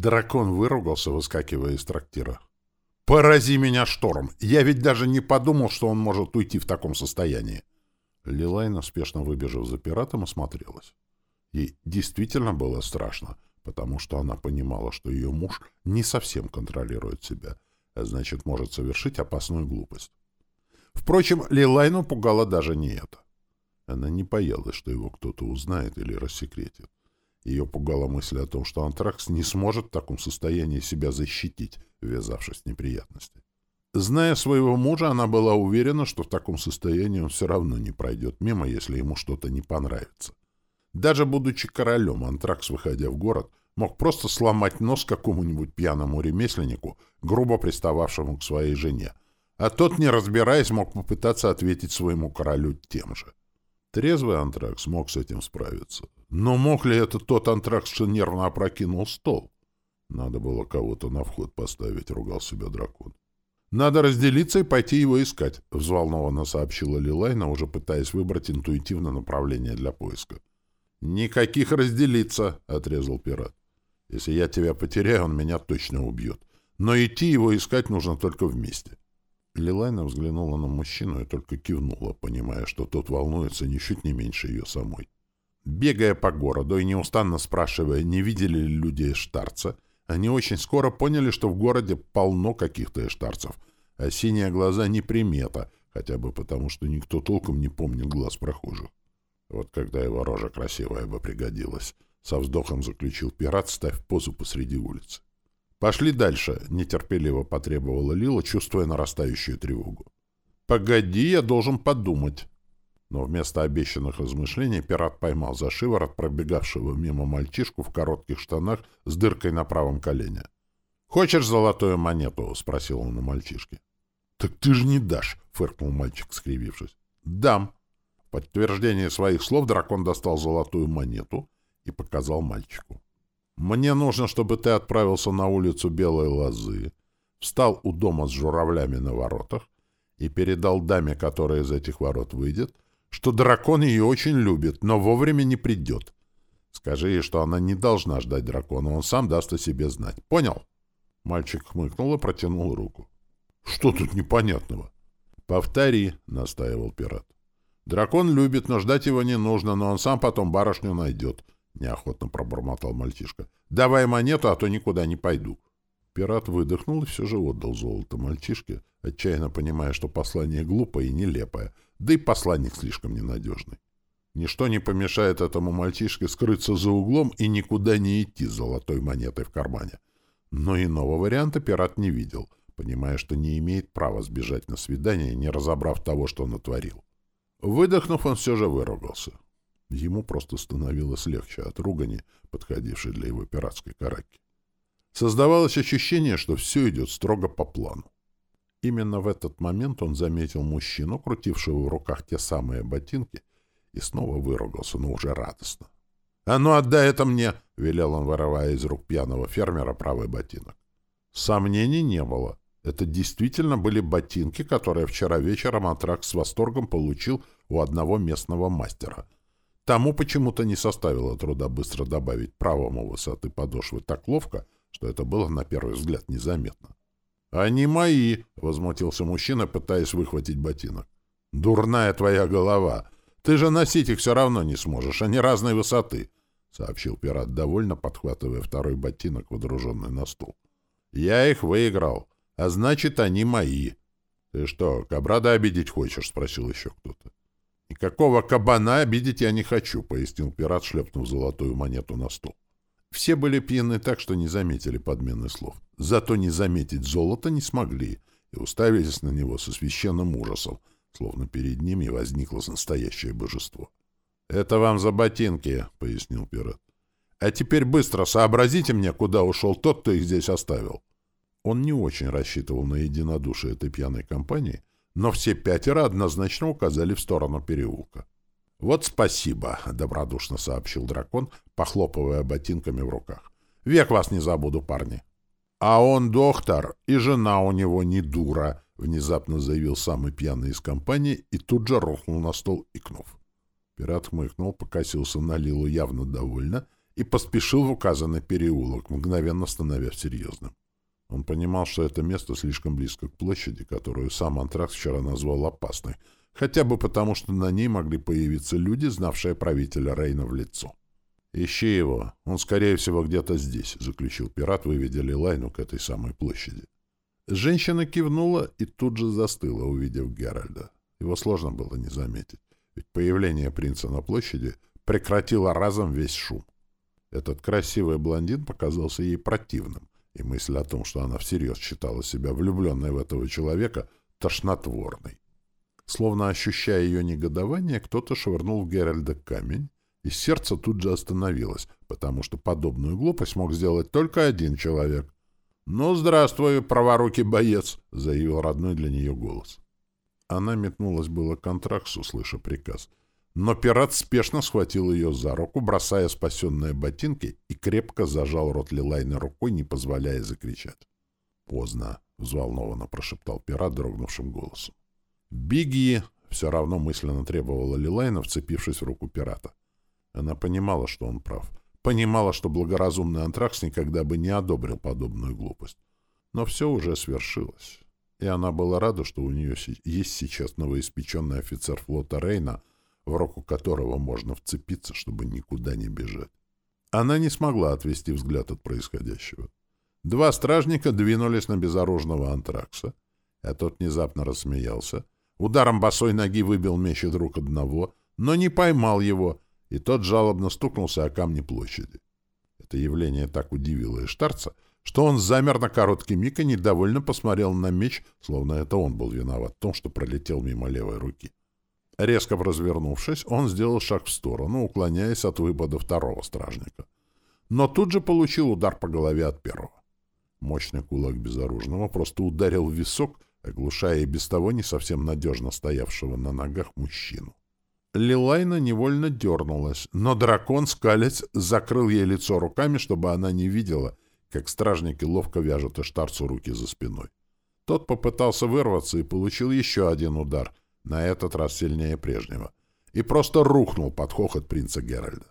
Дракон выругался, выскакивая из трактира. «Порази меня шторм! Я ведь даже не подумал, что он может уйти в таком состоянии!» Лилайна, спешно выбежав за пиратом, осмотрелась. Ей действительно было страшно, потому что она понимала, что ее муж не совсем контролирует себя, а значит, может совершить опасную глупость. Впрочем, Лилайну пугало даже не это. Она не боялась, что его кто-то узнает или рассекретит. Ее пугала мысль о том, что Антракс не сможет в таком состоянии себя защитить, ввязавшись в неприятности. Зная своего мужа, она была уверена, что в таком состоянии он все равно не пройдет мимо, если ему что-то не понравится. Даже будучи королем, Антракс, выходя в город, мог просто сломать нос какому-нибудь пьяному ремесленнику, грубо пристававшему к своей жене, а тот, не разбираясь, мог попытаться ответить своему королю тем же. Трезвый антракс мог с этим справиться. Но мог ли это тот антракс, что нервно опрокинул стол? Надо было кого-то на вход поставить, ругал себя дракон. Надо разделиться и пойти его искать, взволнованно сообщила Лилайна, уже пытаясь выбрать интуитивное направление для поиска. Никаких разделиться, отрезал пират. Если я тебя потеряю, он меня точно убьет. Но идти его искать нужно только вместе. Лилайна взглянула на мужчину и только кивнула, понимая, что тот волнуется ничуть не меньше ее самой. Бегая по городу и неустанно спрашивая, не видели ли люди эштарца, они очень скоро поняли, что в городе полно каких-то эштарцев, а синие глаза не примета, хотя бы потому, что никто толком не помнит глаз прохожих. Вот когда его рожа красивая бы пригодилась, со вздохом заключил пират, ставь позу посреди улицы. «Пошли дальше», — нетерпеливо потребовала Лила, чувствуя нарастающую тревогу. «Погоди, я должен подумать». Но вместо обещанных размышлений пират поймал за шиворот пробегавшего мимо мальчишку в коротких штанах с дыркой на правом колене. «Хочешь золотую монету?» — спросил он у мальчишки. «Так ты же не дашь!» — фыркнул мальчик, скривившись. «Дам!» В подтверждение своих слов дракон достал золотую монету и показал мальчику. Мне нужно, чтобы ты отправился на улицу Белой Лозы, встал у дома с журавлями на воротах и передал даме, которая из этих ворот выйдет, что дракон ее очень любит, но вовремя не придет. Скажи ей, что она не должна ждать дракона, он сам даст о себе знать. Понял? Мальчик хмыкнул и протянул руку. Что тут непонятного? Повтори, настаивал пират. Дракон любит, но ждать его не нужно, но он сам потом барышню найдет. — неохотно пробормотал мальчишка. — Давай монету, а то никуда не пойду. Пират выдохнул и все же отдал золото мальчишке, отчаянно понимая, что послание глупое и нелепое, да и посланник слишком ненадежный. Ничто не помешает этому мальчишке скрыться за углом и никуда не идти с золотой монетой в кармане. Но иного варианта пират не видел, понимая, что не имеет права сбежать на свидание, не разобрав того, что натворил. Выдохнув, он все же выругался. Ему просто становилось легче от ругани, подходившей для его пиратской караки. Создавалось ощущение, что все идет строго по плану. Именно в этот момент он заметил мужчину, крутившего в руках те самые ботинки, и снова выругался, но уже радостно. «А ну, отдай это мне!» — велел он, воровая из рук пьяного фермера правый ботинок. Сомнений не было. Это действительно были ботинки, которые вчера вечером Атракс с восторгом получил у одного местного мастера — Тому почему-то не составило труда быстро добавить правому высоты подошвы так ловко, что это было на первый взгляд незаметно. «Они мои!» — возмутился мужчина, пытаясь выхватить ботинок. «Дурная твоя голова! Ты же носить их все равно не сможешь, они разной высоты!» — сообщил пират, довольно подхватывая второй ботинок, водруженный на стол. «Я их выиграл, а значит, они мои!» «Ты что, кабрада обидеть хочешь?» — спросил еще кто-то. «Никакого кабана обидеть я не хочу», — пояснил пират, шлепнув золотую монету на стол. Все были пьяны так, что не заметили подмены слов. Зато не заметить золото не смогли и уставились на него со священным ужасом, словно перед ними возникло настоящее божество. «Это вам за ботинки», — пояснил пират. «А теперь быстро сообразите мне, куда ушел тот, кто их здесь оставил». Он не очень рассчитывал на единодушие этой пьяной компании, но все пятеро однозначно указали в сторону переулка. «Вот спасибо», — добродушно сообщил дракон, похлопывая ботинками в руках. «Век вас не забуду, парни». «А он доктор, и жена у него не дура», — внезапно заявил самый пьяный из компании и тут же рухнул на стол, икнув. Пират хмыкнул, покосился на Лилу явно довольно и поспешил в указанный переулок, мгновенно становясь серьезным. Он понимал, что это место слишком близко к площади, которую сам Антракс вчера назвал опасной, хотя бы потому, что на ней могли появиться люди, знавшие правителя Рейна в лицо. «Ищи его. Он, скорее всего, где-то здесь», — заключил пират, выведя Лилайну к этой самой площади. Женщина кивнула и тут же застыла, увидев Геральда. Его сложно было не заметить, ведь появление принца на площади прекратило разом весь шум. Этот красивый блондин показался ей противным, и мысль о том, что она всерьез считала себя влюбленной в этого человека, тошнотворной. Словно ощущая ее негодование, кто-то швырнул в Геральда камень, и сердце тут же остановилось, потому что подобную глупость мог сделать только один человек. «Ну, здравствуй, праворукий боец!» — заявил родной для нее голос. Она метнулась было к контраксу, слыша приказ — но пират спешно схватил ее за руку, бросая спасенные ботинки, и крепко зажал рот Лилайны рукой, не позволяя закричать. «Поздно», — взволнованно прошептал пират дрогнувшим голосом. «Беги!» — все равно мысленно требовала Лилайна, вцепившись в руку пирата. Она понимала, что он прав. Понимала, что благоразумный антракс никогда бы не одобрил подобную глупость. Но все уже свершилось. И она была рада, что у нее есть сейчас новоиспеченный офицер флота Рейна — в руку которого можно вцепиться, чтобы никуда не бежать. Она не смогла отвести взгляд от происходящего. Два стражника двинулись на безоружного антракса, а тот внезапно рассмеялся. Ударом босой ноги выбил меч из рук одного, но не поймал его, и тот жалобно стукнулся о камни площади. Это явление так удивило Эштарца, что он замер на короткий миг и недовольно посмотрел на меч, словно это он был виноват в том, что пролетел мимо левой руки. Резко развернувшись, он сделал шаг в сторону, уклоняясь от выпада второго стражника. Но тут же получил удар по голове от первого. Мощный кулак безоружного просто ударил в висок, оглушая и без того не совсем надежно стоявшего на ногах мужчину. Лилайна невольно дернулась, но дракон, скалец, закрыл ей лицо руками, чтобы она не видела, как стражники ловко вяжут Эштарцу руки за спиной. Тот попытался вырваться и получил еще один удар, на этот раз сильнее прежнего, и просто рухнул под хохот принца Геральда.